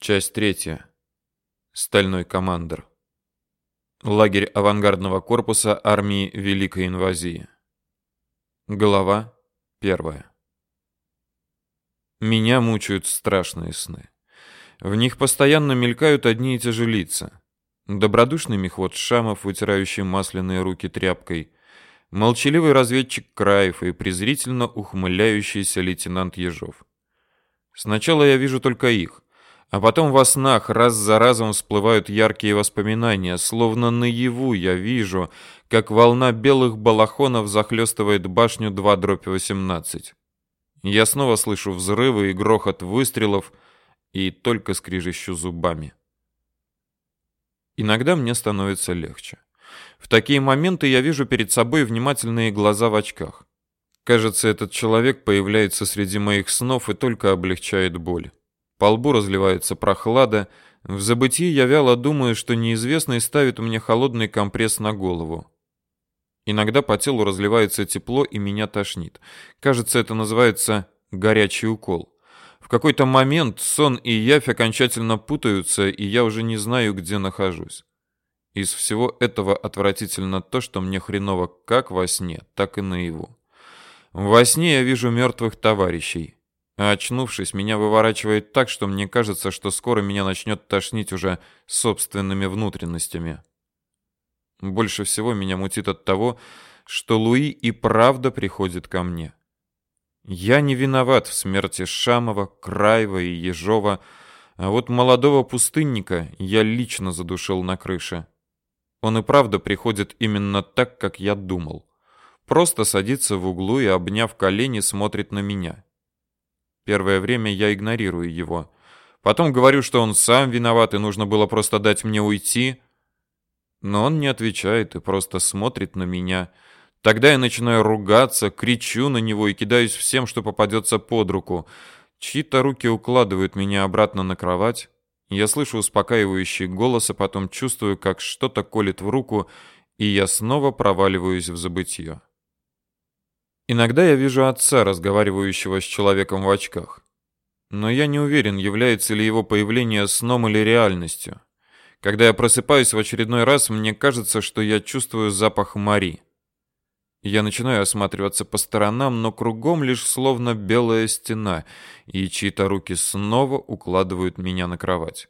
Часть третья. Стальной командир. Лагерь авангардного корпуса армии Великой инвазии. Глава первая. Меня мучают страшные сны. В них постоянно мелькают одни и те же лица. Добродушный мехвод Шамов, вытирающий масляные руки тряпкой, молчаливый разведчик Краев и презрительно ухмыляющийся лейтенант Ежов. Сначала я вижу только их, а потом во снах раз за разом всплывают яркие воспоминания, словно наяву я вижу, как волна белых балахонов захлестывает башню 2 дробь 18. Я снова слышу взрывы и грохот выстрелов и только скрижищу зубами. Иногда мне становится легче. В такие моменты я вижу перед собой внимательные глаза в очках. Кажется, этот человек появляется среди моих снов и только облегчает боль. По лбу разливается прохлада. В забытии я вяло думаю, что неизвестный ставит мне холодный компресс на голову. Иногда по телу разливается тепло и меня тошнит. Кажется, это называется горячий укол. В какой-то момент сон и явь окончательно путаются, и я уже не знаю, где нахожусь. Из всего этого отвратительно то, что мне хреново как во сне, так и наяву. Во сне я вижу мертвых товарищей. А очнувшись, меня выворачивает так, что мне кажется, что скоро меня начнет тошнить уже собственными внутренностями. Больше всего меня мутит от того, что Луи и правда приходит ко мне. Я не виноват в смерти Шамова, Краева и Ежова, а вот молодого пустынника я лично задушил на крыше. Он и правда приходит именно так, как я думал. Просто садится в углу и, обняв колени, смотрит на меня. Первое время я игнорирую его. Потом говорю, что он сам виноват и нужно было просто дать мне уйти. Но он не отвечает и просто смотрит на меня. Тогда я начинаю ругаться, кричу на него и кидаюсь всем, что попадется под руку. Чьи-то руки укладывают меня обратно на кровать. Я слышу успокаивающий голос, а потом чувствую, как что-то колет в руку, и я снова проваливаюсь в забытье. Иногда я вижу отца, разговаривающего с человеком в очках. Но я не уверен, является ли его появление сном или реальностью. Когда я просыпаюсь в очередной раз, мне кажется, что я чувствую запах Мари. Я начинаю осматриваться по сторонам, но кругом лишь словно белая стена, и чьи-то руки снова укладывают меня на кровать.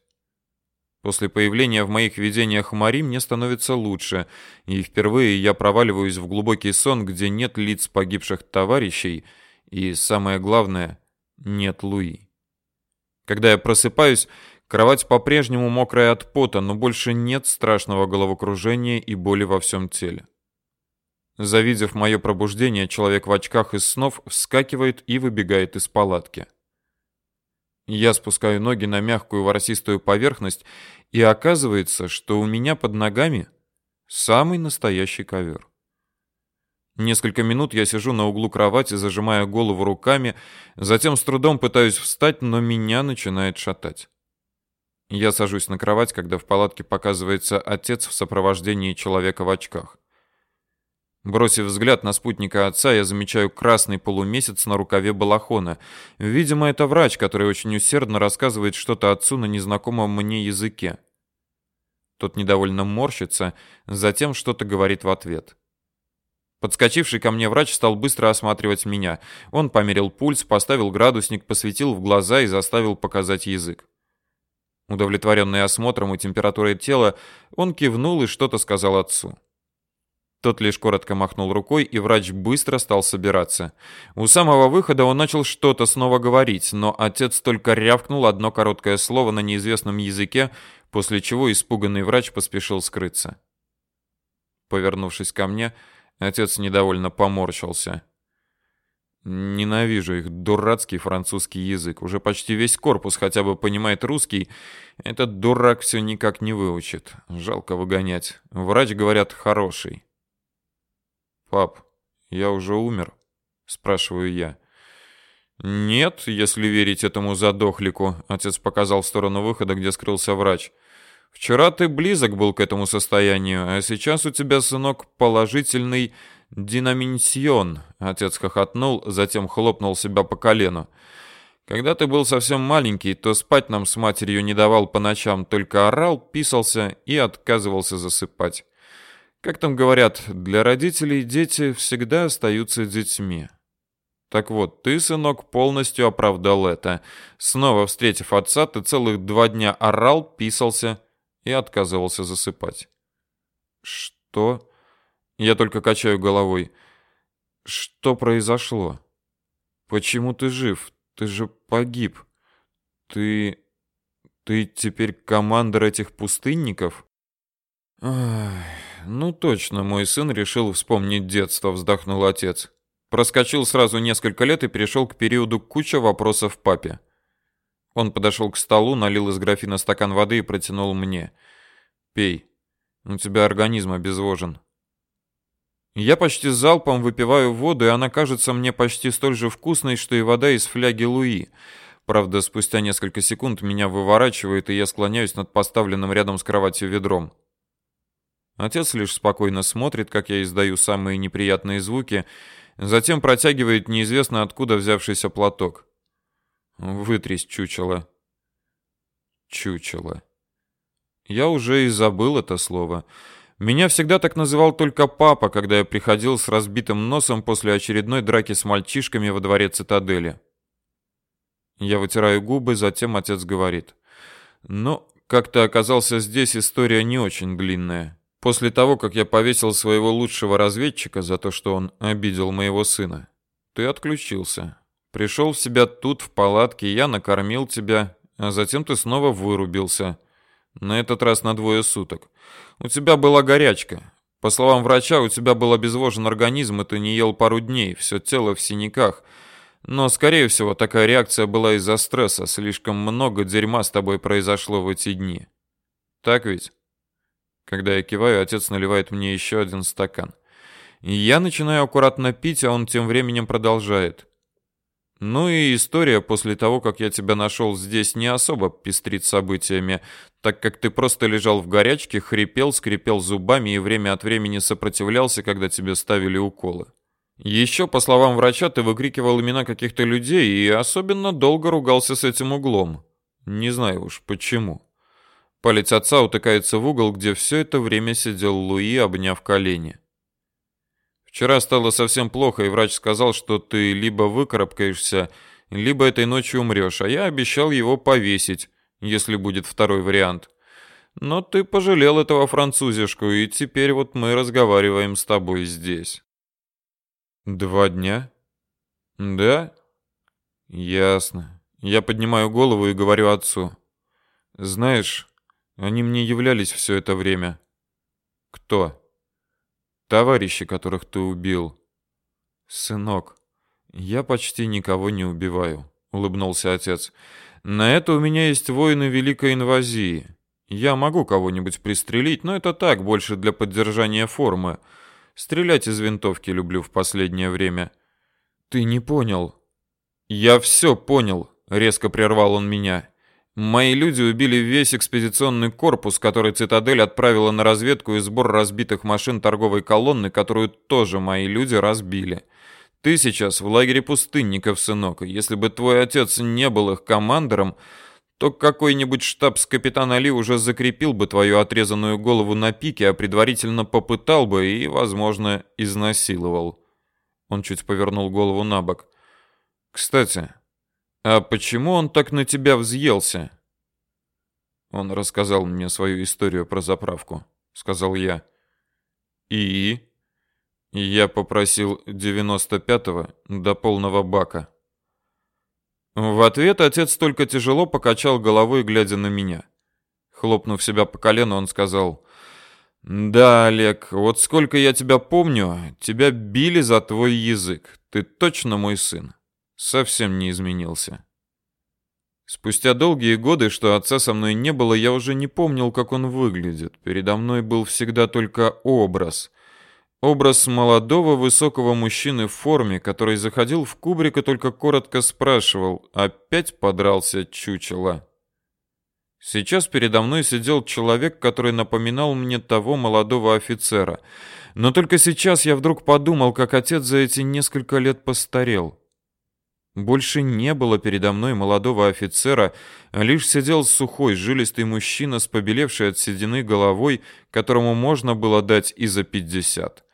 После появления в моих видениях Мари мне становится лучше, и впервые я проваливаюсь в глубокий сон, где нет лиц погибших товарищей, и самое главное, нет Луи. Когда я просыпаюсь, кровать по-прежнему мокрая от пота, но больше нет страшного головокружения и боли во всем теле. Завидев мое пробуждение, человек в очках из снов вскакивает и выбегает из палатки. Я спускаю ноги на мягкую ворсистую поверхность, и оказывается, что у меня под ногами самый настоящий ковер. Несколько минут я сижу на углу кровати, зажимая голову руками, затем с трудом пытаюсь встать, но меня начинает шатать. Я сажусь на кровать, когда в палатке показывается отец в сопровождении человека в очках. Бросив взгляд на спутника отца, я замечаю красный полумесяц на рукаве балахона. Видимо, это врач, который очень усердно рассказывает что-то отцу на незнакомом мне языке. Тот недовольно морщится, затем что-то говорит в ответ. Подскочивший ко мне врач стал быстро осматривать меня. Он померил пульс, поставил градусник, посветил в глаза и заставил показать язык. Удовлетворенный осмотром и температурой тела, он кивнул и что-то сказал отцу. Тот лишь коротко махнул рукой, и врач быстро стал собираться. У самого выхода он начал что-то снова говорить, но отец только рявкнул одно короткое слово на неизвестном языке, после чего испуганный врач поспешил скрыться. Повернувшись ко мне, отец недовольно поморщился. Ненавижу их дурацкий французский язык. Уже почти весь корпус хотя бы понимает русский. Этот дурак все никак не выучит. Жалко выгонять. Врач, говорят, хороший. «Пап, я уже умер?» — спрашиваю я. «Нет, если верить этому задохлику», — отец показал в сторону выхода, где скрылся врач. «Вчера ты близок был к этому состоянию, а сейчас у тебя, сынок, положительный динаминсион», — отец хохотнул, затем хлопнул себя по колену. Когда ты был совсем маленький, то спать нам с матерью не давал по ночам, только орал, писался и отказывался засыпать. Как там говорят, для родителей дети всегда остаются детьми. Так вот, ты, сынок, полностью оправдал это. Снова встретив отца, ты целых два дня орал, писался и отказывался засыпать. Что? Я только качаю головой. Что произошло? Почему ты жив? Ты же погиб. Ты... Ты теперь командир этих пустынников? Ах, ну точно, мой сын решил вспомнить детство, вздохнул отец. Проскочил сразу несколько лет и перешел к периоду куча вопросов папе. Он подошел к столу, налил из графина стакан воды и протянул мне. «Пей. У тебя организм обезвожен». Я почти залпом выпиваю воду, и она кажется мне почти столь же вкусной, что и вода из фляги Луи. Правда, спустя несколько секунд меня выворачивает, и я склоняюсь над поставленным рядом с кроватью ведром. Отец лишь спокойно смотрит, как я издаю самые неприятные звуки, Затем протягивает неизвестно откуда взявшийся платок. Вытрись, чучело. Чучело. Я уже и забыл это слово. Меня всегда так называл только папа, когда я приходил с разбитым носом после очередной драки с мальчишками во дворе цитадели. Я вытираю губы, затем отец говорит: "Ну, как ты оказался здесь, история не очень длинная. После того, как я повесил своего лучшего разведчика за то, что он обидел моего сына, ты отключился. Пришел в себя тут, в палатке, я накормил тебя, а затем ты снова вырубился. На этот раз на двое суток. У тебя была горячка. По словам врача, у тебя был обезвожен организм, и ты не ел пару дней, все тело в синяках. Но, скорее всего, такая реакция была из-за стресса. Слишком много дерьма с тобой произошло в эти дни. Так ведь? Когда я киваю, отец наливает мне еще один стакан. Я начинаю аккуратно пить, а он тем временем продолжает. Ну и история после того, как я тебя нашел здесь, не особо пестрит событиями, так как ты просто лежал в горячке, хрипел, скрипел зубами и время от времени сопротивлялся, когда тебе ставили уколы. Еще, по словам врача, ты выкрикивал имена каких-то людей и особенно долго ругался с этим углом. Не знаю уж почему. Палец отца утыкается в угол, где все это время сидел Луи, обняв колени. Вчера стало совсем плохо, и врач сказал, что ты либо выкарабкаешься, либо этой ночью умрешь, а я обещал его повесить, если будет второй вариант. Но ты пожалел этого французишку, и теперь вот мы разговариваем с тобой здесь. Два дня? Да? Ясно. Я поднимаю голову и говорю отцу. Знаешь, они мне являлись все это время. Кто? Товарищи, которых ты убил. Сынок, я почти никого не убиваю, улыбнулся отец. На это у меня есть воины великой инвазии. Я могу кого-нибудь пристрелить, но это так, больше для поддержания формы. Стрелять из винтовки люблю в последнее время. Ты не понял. Я все понял, резко прервал он меня. Мои люди убили весь экспедиционный корпус, который цитадель отправила на разведку и сбор разбитых машин торговой колонны, которую тоже мои люди разбили. Ты сейчас в лагере пустынников, сынок, и если бы твой отец не был их командором, то какой-нибудь штабс-капитан Али уже закрепил бы твою отрезанную голову на пике, а предварительно попытал бы и, возможно, изнасиловал. Он чуть повернул голову на бок. Кстати, а почему он так на тебя взъелся? Он рассказал мне свою историю про заправку, сказал я. И я попросил 95-го до полного бака. В ответ отец только тяжело покачал головой, глядя на меня. Хлопнув себя по колену, он сказал: "Да, Олег, вот сколько я тебя помню, тебя били за твой язык. Ты точно мой сын совсем не изменился. Спустя долгие годы, что отца со мной не было, я уже не помнил, как он выглядит. Передо мной был всегда только образ. Образ молодого высокого мужчины в форме, который заходил в кубрик и только коротко спрашивал, опять подрался чучело. Сейчас передо мной сидел человек, который напоминал мне того молодого офицера. Но только сейчас я вдруг подумал, как отец за эти несколько лет постарел. Больше не было передо мной молодого офицера, а лишь сидел сухой, жилистый мужчина с побелевшей от седины головой, которому можно было дать и за пятьдесят.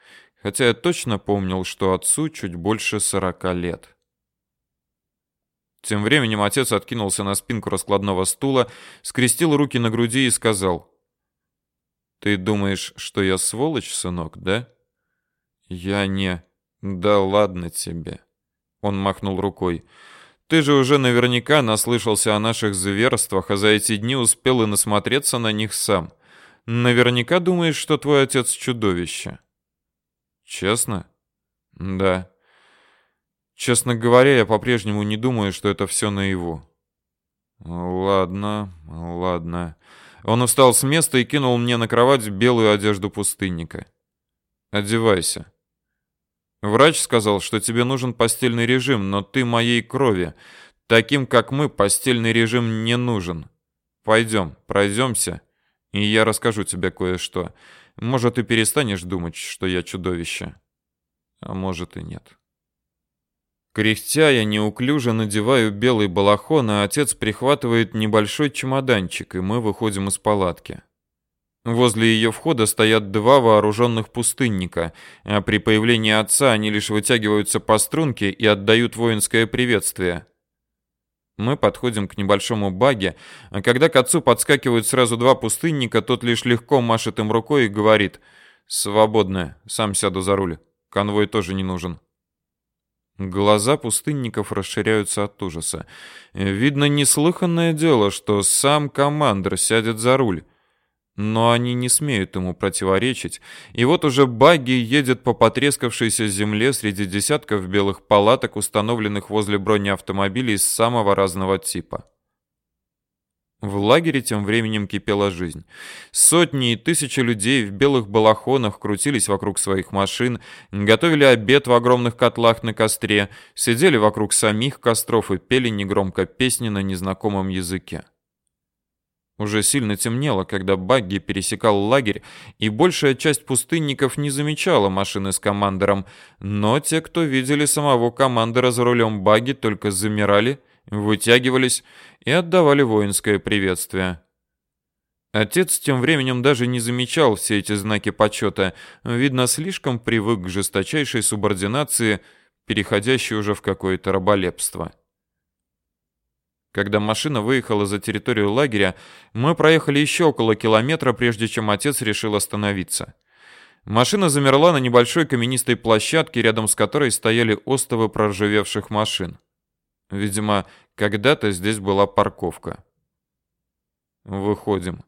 Хотя я точно помнил, что отцу чуть больше сорока лет. Тем временем отец откинулся на спинку раскладного стула, скрестил руки на груди и сказал: "Ты думаешь, что я сволочь, сынок, да?" "Я не. Да ладно тебе." Он махнул рукой. Ты же уже наверняка наслышался о наших зверствах, а за эти дни успел и насмотреться на них сам. Наверняка думаешь, что твой отец чудовище. Честно? Да. Честно говоря, я по-прежнему не думаю, что это все наяву. Ладно, ладно. Он встал с места и кинул мне на кровать белую одежду пустынника. Одевайся. Врач сказал, что тебе нужен постельный режим, но ты моей крови. Таким, как мы, постельный режим не нужен. Пойдем, пройдемся, и я расскажу тебе кое-что. Может, ты перестанешь думать, что я чудовище. А может и нет. Кряхтя я неуклюже надеваю белый балахон, а отец прихватывает небольшой чемоданчик, и мы выходим из палатки. Возле ее входа стоят два вооруженных пустынника, а при появлении отца они лишь вытягиваются по струнке и отдают воинское приветствие. Мы подходим к небольшому баге, а когда к отцу подскакивают сразу два пустынника, тот лишь легко машет им рукой и говорит «Свободно, сам сяду за руль, конвой тоже не нужен». Глаза пустынников расширяются от ужаса. Видно неслыханное дело, что сам командир сядет за руль. Но они не смеют ему противоречить, и вот уже багги едет по потрескавшейся земле среди десятков белых палаток, установленных возле бронеавтомобилей самого разного типа. В лагере тем временем кипела жизнь. Сотни и тысячи людей в белых балахонах крутились вокруг своих машин, готовили обед в огромных котлах на костре, сидели вокруг самих костров и пели негромко песни на незнакомом языке. Уже сильно темнело, когда Багги пересекал лагерь, и большая часть пустынников не замечала машины с командором, но те, кто видели самого командора за рулем Багги, только замирали, вытягивались и отдавали воинское приветствие. Отец тем временем даже не замечал все эти знаки почета, видно, слишком привык к жесточайшей субординации, переходящей уже в какое-то раболепство. Когда машина выехала за территорию лагеря, мы проехали еще около километра, прежде чем отец решил остановиться. Машина замерла на небольшой каменистой площадке, рядом с которой стояли остовы проржавевших машин. Видимо, когда-то здесь была парковка. Выходим.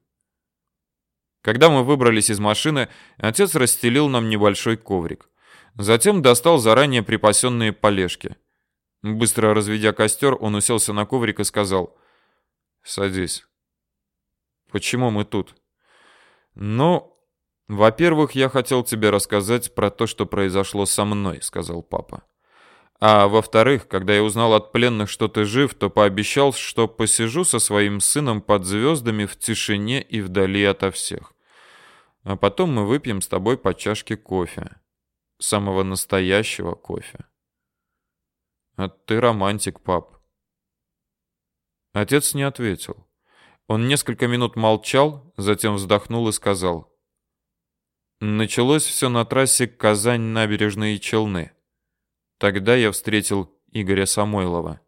Когда мы выбрались из машины, отец расстелил нам небольшой коврик. Затем достал заранее припасенные полежки. Быстро разведя костер, он уселся на коврик и сказал: "Садись. Почему мы тут?" "Ну, во-первых, я хотел тебе рассказать про то, что произошло со мной", сказал папа. А во-вторых, когда я узнал от пленных, что ты жив, то пообещал, что посижу со своим сыном под звездами в тишине и вдали ото всех. А потом мы выпьем с тобой по чашке кофе. Самого настоящего кофе. А ты романтик, пап. Отец не ответил. Он несколько минут молчал, затем вздохнул и сказал. Началось все на трассе Казань-Набережные Челны. Тогда я встретил Игоря Самойлова.